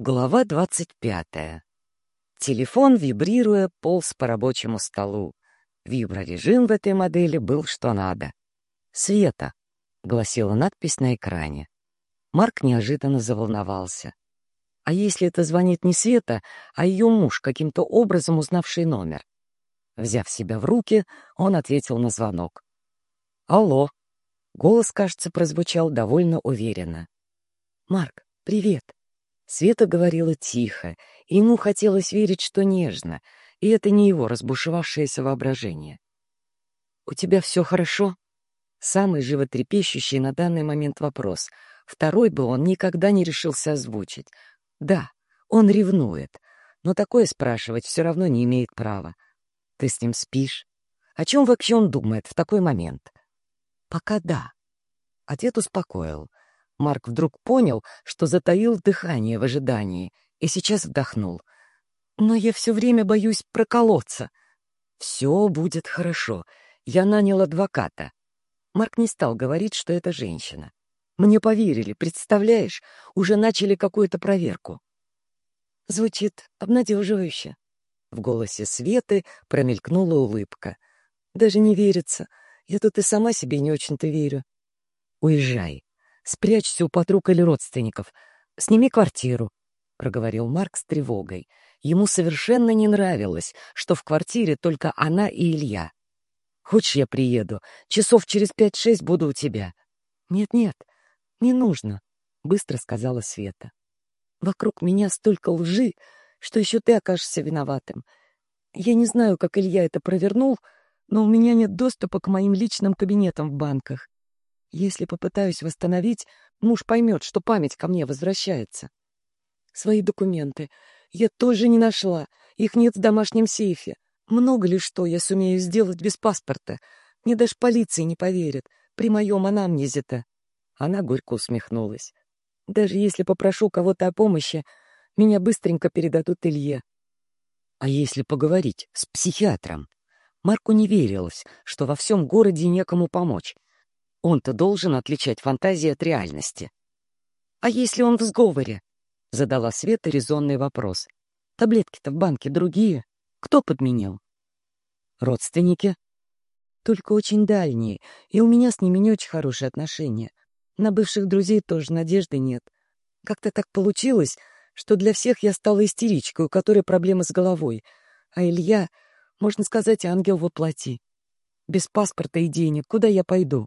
Глава двадцать пятая. Телефон, вибрируя, полз по рабочему столу. Виброрежим в этой модели был что надо. «Света», — гласила надпись на экране. Марк неожиданно заволновался. А если это звонит не Света, а ее муж, каким-то образом узнавший номер? Взяв себя в руки, он ответил на звонок. «Алло». Голос, кажется, прозвучал довольно уверенно. «Марк, привет». Света говорила тихо, и ему хотелось верить, что нежно, и это не его разбушевавшееся воображение. «У тебя все хорошо?» Самый животрепещущий на данный момент вопрос. Второй бы он никогда не решился озвучить. Да, он ревнует, но такое спрашивать все равно не имеет права. Ты с ним спишь? О чем вообще он думает в такой момент? Пока да. Отец успокоил. Марк вдруг понял, что затаил дыхание в ожидании, и сейчас вдохнул. «Но я все время боюсь проколоться». «Все будет хорошо. Я нанял адвоката». Марк не стал говорить, что это женщина. «Мне поверили, представляешь? Уже начали какую-то проверку». Звучит обнадеживающе. В голосе Светы промелькнула улыбка. «Даже не верится. Я тут и сама себе не очень-то верю». «Уезжай. Спрячься у подруг или родственников. Сними квартиру», — проговорил Марк с тревогой. Ему совершенно не нравилось, что в квартире только она и Илья. «Хочешь, я приеду? Часов через пять-шесть буду у тебя». «Нет-нет, не нужно», — быстро сказала Света. «Вокруг меня столько лжи, что еще ты окажешься виноватым. Я не знаю, как Илья это провернул, но у меня нет доступа к моим личным кабинетам в банках. Если попытаюсь восстановить, муж поймет, что память ко мне возвращается. Свои документы я тоже не нашла, их нет в домашнем сейфе. Много ли что я сумею сделать без паспорта? Мне даже полиции не поверят, при моем анамнезе-то. Она горько усмехнулась. Даже если попрошу кого-то о помощи, меня быстренько передадут Илье. А если поговорить с психиатром? Марку не верилось, что во всем городе некому помочь. Он-то должен отличать фантазии от реальности. «А если он в сговоре?» — задала Света резонный вопрос. «Таблетки-то в банке другие. Кто подменил?» «Родственники?» «Только очень дальние, и у меня с ними не очень хорошие отношения. На бывших друзей тоже надежды нет. Как-то так получилось, что для всех я стала истеричкой, у которой проблемы с головой, а Илья, можно сказать, ангел во плоти. Без паспорта и денег куда я пойду?»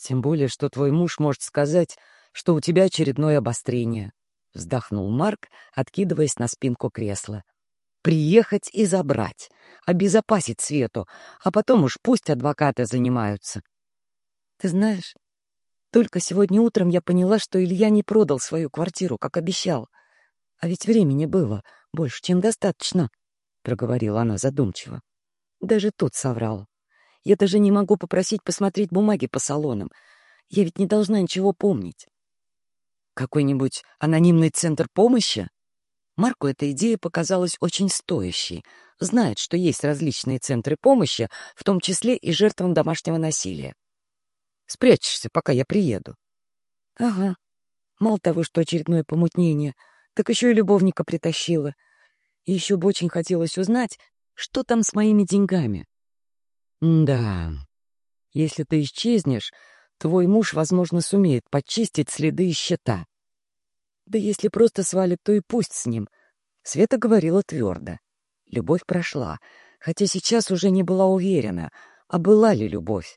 Тем более, что твой муж может сказать, что у тебя очередное обострение. Вздохнул Марк, откидываясь на спинку кресла. Приехать и забрать, обезопасить Свету, а потом уж пусть адвокаты занимаются. Ты знаешь, только сегодня утром я поняла, что Илья не продал свою квартиру, как обещал. А ведь времени было больше, чем достаточно, — проговорила она задумчиво. Даже тут соврал. Я даже не могу попросить посмотреть бумаги по салонам. Я ведь не должна ничего помнить. Какой-нибудь анонимный центр помощи? Марку эта идея показалась очень стоящей. Знает, что есть различные центры помощи, в том числе и жертвам домашнего насилия. Спрячешься, пока я приеду. Ага. Мало того, что очередное помутнение, так еще и любовника притащила. И еще бы очень хотелось узнать, что там с моими деньгами. Да, если ты исчезнешь, твой муж, возможно, сумеет почистить следы и счета. Да если просто свалит, то и пусть с ним. Света говорила твердо. Любовь прошла, хотя сейчас уже не была уверена, а была ли любовь.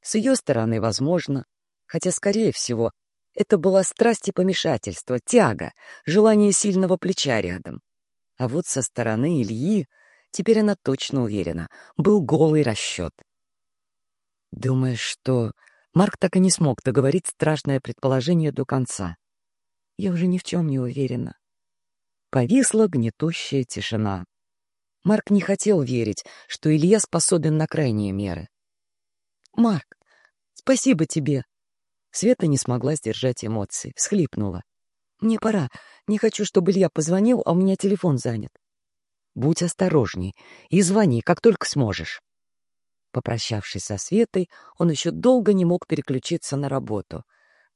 С ее стороны, возможно, хотя, скорее всего, это была страсть и помешательство, тяга, желание сильного плеча рядом. А вот со стороны Ильи Теперь она точно уверена. Был голый расчет. Думаешь, что... Марк так и не смог договорить страшное предположение до конца. Я уже ни в чем не уверена. Повисла гнетущая тишина. Марк не хотел верить, что Илья способен на крайние меры. «Марк, спасибо тебе!» Света не смогла сдержать эмоции, всхлипнула. «Мне пора. Не хочу, чтобы Илья позвонил, а у меня телефон занят. Будь осторожней и звони, как только сможешь. Попрощавшись со Светой, он еще долго не мог переключиться на работу.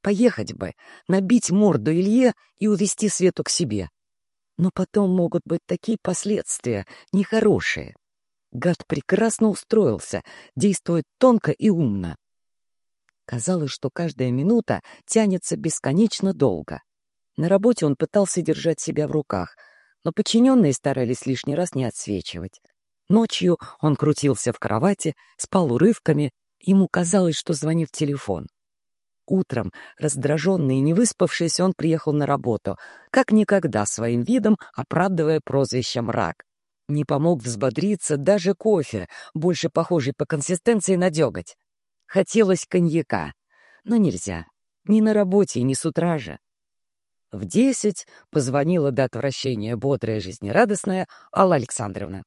Поехать бы, набить морду Илье и увести Свету к себе. Но потом могут быть такие последствия, нехорошие. Гад прекрасно устроился, действует тонко и умно. Казалось, что каждая минута тянется бесконечно долго. На работе он пытался держать себя в руках, но подчиненные старались лишний раз не отсвечивать. Ночью он крутился в кровати, спал урывками, ему казалось, что звонит телефон. Утром, раздраженный и не выспавшийся, он приехал на работу, как никогда своим видом оправдывая прозвище «мрак». Не помог взбодриться даже кофе, больше похожий по консистенции на деготь. Хотелось коньяка, но нельзя. Ни на работе, ни с утра же. В десять позвонила до отвращения бодрая, жизнерадостная Алла Александровна.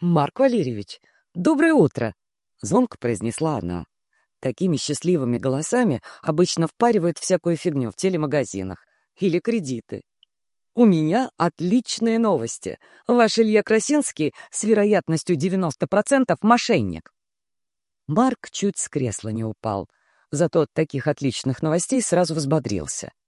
«Марк Валерьевич, доброе утро!» — звонко произнесла она. Такими счастливыми голосами обычно впаривают всякую фигню в телемагазинах или кредиты. У меня отличные новости. Ваш Илья Красинский с вероятностью 90% мошенник. Марк чуть с кресла не упал, зато от таких отличных новостей сразу взбодрился. —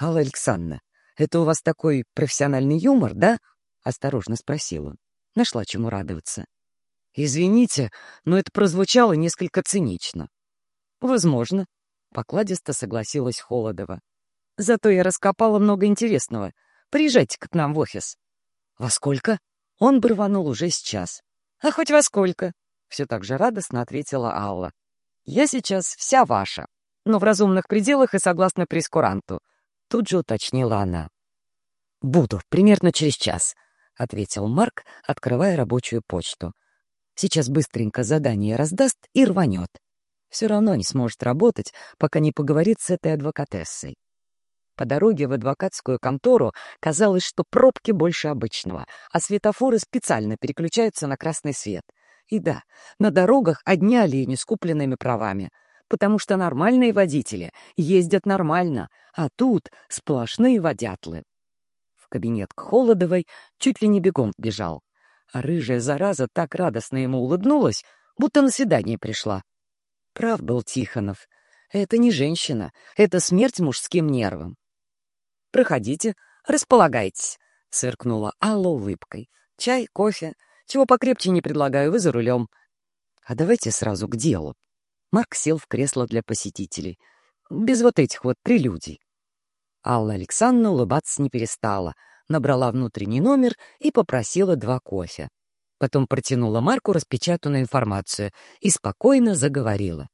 Алла Александровна, это у вас такой профессиональный юмор, да? — осторожно спросил он. Нашла чему радоваться. — Извините, но это прозвучало несколько цинично. — Возможно, — покладисто согласилась Холодова. — Зато я раскопала много интересного. Приезжайте-ка к нам в офис. — Во сколько? Он бы рванул уже сейчас. — А хоть во сколько? — все так же радостно ответила Алла. «Я сейчас вся ваша, но в разумных пределах и согласно прескуранту», — тут же уточнила она. «Буду, примерно через час», — ответил Марк, открывая рабочую почту. «Сейчас быстренько задание раздаст и рванет. Все равно не сможет работать, пока не поговорит с этой адвокатессой». По дороге в адвокатскую контору казалось, что пробки больше обычного, а светофоры специально переключаются на красный свет — и да, на дорогах одни олени с купленными правами, потому что нормальные водители ездят нормально, а тут сплошные водятлы. В кабинет к Холодовой чуть ли не бегом бежал, а рыжая зараза так радостно ему улыбнулась, будто на свидание пришла. Прав был Тихонов. Это не женщина, это смерть мужским нервам. «Проходите, располагайтесь», — сверкнула Алла улыбкой. «Чай, кофе, чего покрепче не предлагаю, вы за рулем. А давайте сразу к делу. Марк сел в кресло для посетителей. Без вот этих вот прелюдий. Алла Александровна улыбаться не перестала, набрала внутренний номер и попросила два кофе. Потом протянула Марку распечатанную информацию и спокойно заговорила.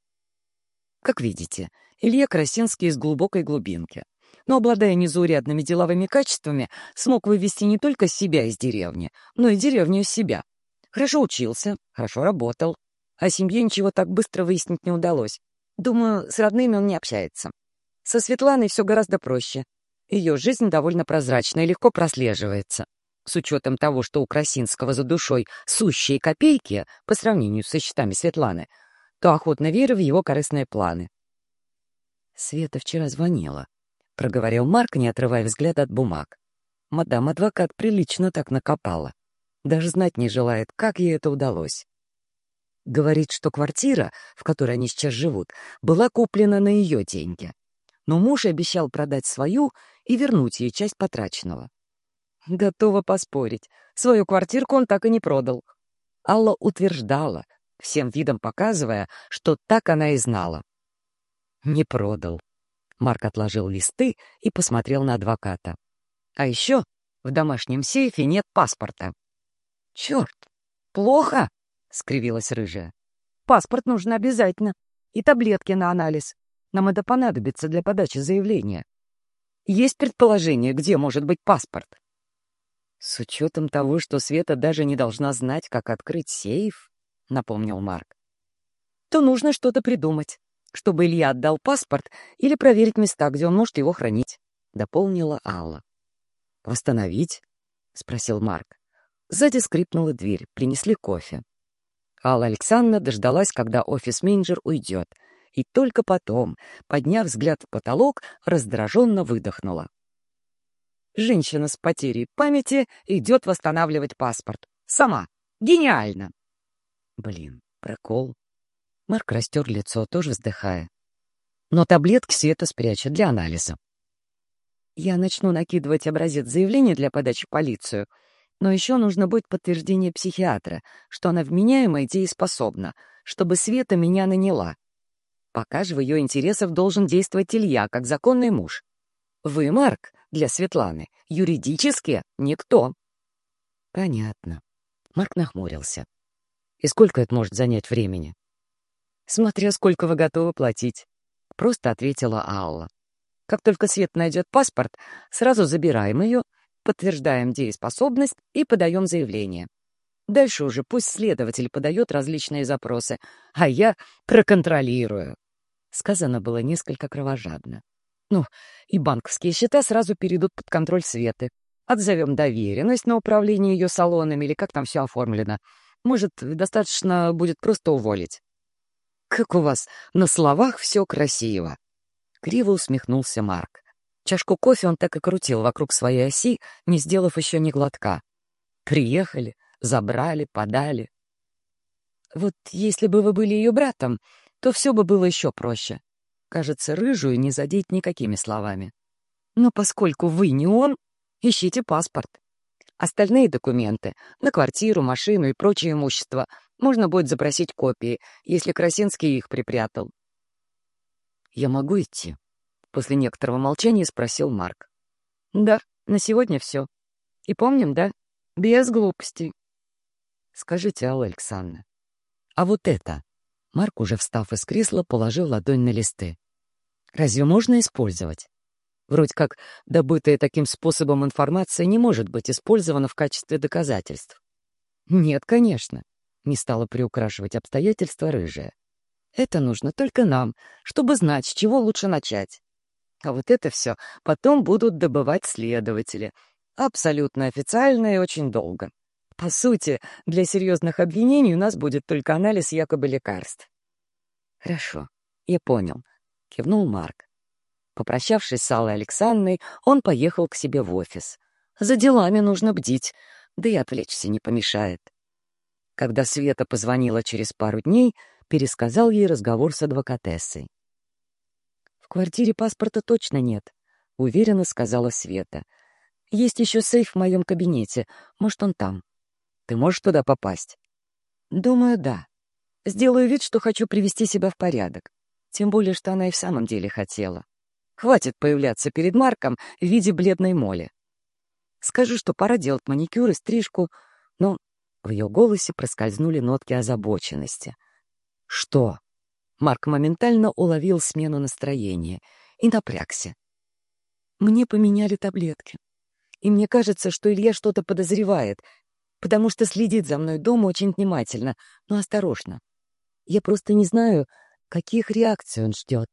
Как видите, Илья Красинский из глубокой глубинки но, обладая незаурядными деловыми качествами, смог вывести не только себя из деревни, но и деревню из себя. Хорошо учился, хорошо работал. О семье ничего так быстро выяснить не удалось. Думаю, с родными он не общается. Со Светланой все гораздо проще. Ее жизнь довольно прозрачна и легко прослеживается. С учетом того, что у Красинского за душой сущие копейки по сравнению со счетами Светланы, то охотно верю в его корыстные планы. Света вчера звонила. — проговорил Марк, не отрывая взгляд от бумаг. Мадам-адвокат прилично так накопала. Даже знать не желает, как ей это удалось. Говорит, что квартира, в которой они сейчас живут, была куплена на ее деньги. Но муж обещал продать свою и вернуть ей часть потраченного. Готова поспорить. Свою квартирку он так и не продал. Алла утверждала, всем видом показывая, что так она и знала. Не продал. Марк отложил листы и посмотрел на адвоката. «А еще в домашнем сейфе нет паспорта». «Черт! Плохо!» — скривилась рыжая. «Паспорт нужен обязательно. И таблетки на анализ. Нам это понадобится для подачи заявления. Есть предположение, где может быть паспорт?» «С учетом того, что Света даже не должна знать, как открыть сейф», — напомнил Марк, — «то нужно что-то придумать чтобы Илья отдал паспорт или проверить места, где он может его хранить», — дополнила Алла. «Восстановить?» — спросил Марк. Сзади скрипнула дверь, принесли кофе. Алла Александровна дождалась, когда офис-менеджер уйдет, и только потом, подняв взгляд в потолок, раздраженно выдохнула. Женщина с потерей памяти идет восстанавливать паспорт. Сама. Гениально. Блин, прокол. Марк растер лицо, тоже вздыхая. Но таблетки Света спрячет для анализа. Я начну накидывать образец заявления для подачи в полицию, но еще нужно будет подтверждение психиатра, что она вменяема и дееспособна, чтобы Света меня наняла. Пока же в ее интересах должен действовать Илья, как законный муж. Вы, Марк, для Светланы, юридически никто. Понятно. Марк нахмурился. И сколько это может занять времени? Смотря сколько вы готовы платить. Просто ответила Алла. Как только Свет найдет паспорт, сразу забираем ее, подтверждаем дееспособность и подаем заявление. Дальше уже пусть следователь подает различные запросы, а я проконтролирую. Сказано было несколько кровожадно. Ну, и банковские счета сразу перейдут под контроль Светы. Отзовем доверенность на управление ее салонами или как там все оформлено. Может, достаточно будет просто уволить. Как у вас на словах все красиво. Криво усмехнулся Марк. Чашку кофе он так и крутил вокруг своей оси, не сделав еще ни глотка. Приехали, забрали, подали. Вот если бы вы были ее братом, то все бы было еще проще. Кажется, рыжую не задеть никакими словами. Но поскольку вы не он, ищите паспорт. Остальные документы на квартиру, машину и прочее имущество можно будет запросить копии, если Красинский их припрятал. «Я могу идти?» — после некоторого молчания спросил Марк. «Да, на сегодня все. И помним, да? Без глупостей». «Скажите, Алла Александровна, а вот это...» Марк, уже встав из кресла, положил ладонь на листы. «Разве можно использовать?» Вроде как добытая таким способом информация не может быть использована в качестве доказательств. Нет, конечно, не стала приукрашивать обстоятельства рыжая. Это нужно только нам, чтобы знать, с чего лучше начать. А вот это все потом будут добывать следователи. Абсолютно официально и очень долго. По сути, для серьезных обвинений у нас будет только анализ якобы лекарств. Хорошо, я понял, кивнул Марк. Попрощавшись с Аллой Александровной, он поехал к себе в офис. За делами нужно бдить, да и отвлечься не помешает. Когда Света позвонила через пару дней, пересказал ей разговор с адвокатессой. «В квартире паспорта точно нет», — уверенно сказала Света. «Есть еще сейф в моем кабинете. Может, он там. Ты можешь туда попасть?» «Думаю, да. Сделаю вид, что хочу привести себя в порядок. Тем более, что она и в самом деле хотела. Хватит появляться перед Марком в виде бледной моли. Скажу, что пора делать маникюр и стрижку, но в ее голосе проскользнули нотки озабоченности. «Что?» Марк моментально уловил смену настроения и напрягся. «Мне поменяли таблетки. И мне кажется, что Илья что-то подозревает, потому что следит за мной дома очень внимательно, но осторожно. Я просто не знаю, каких реакций он ждет».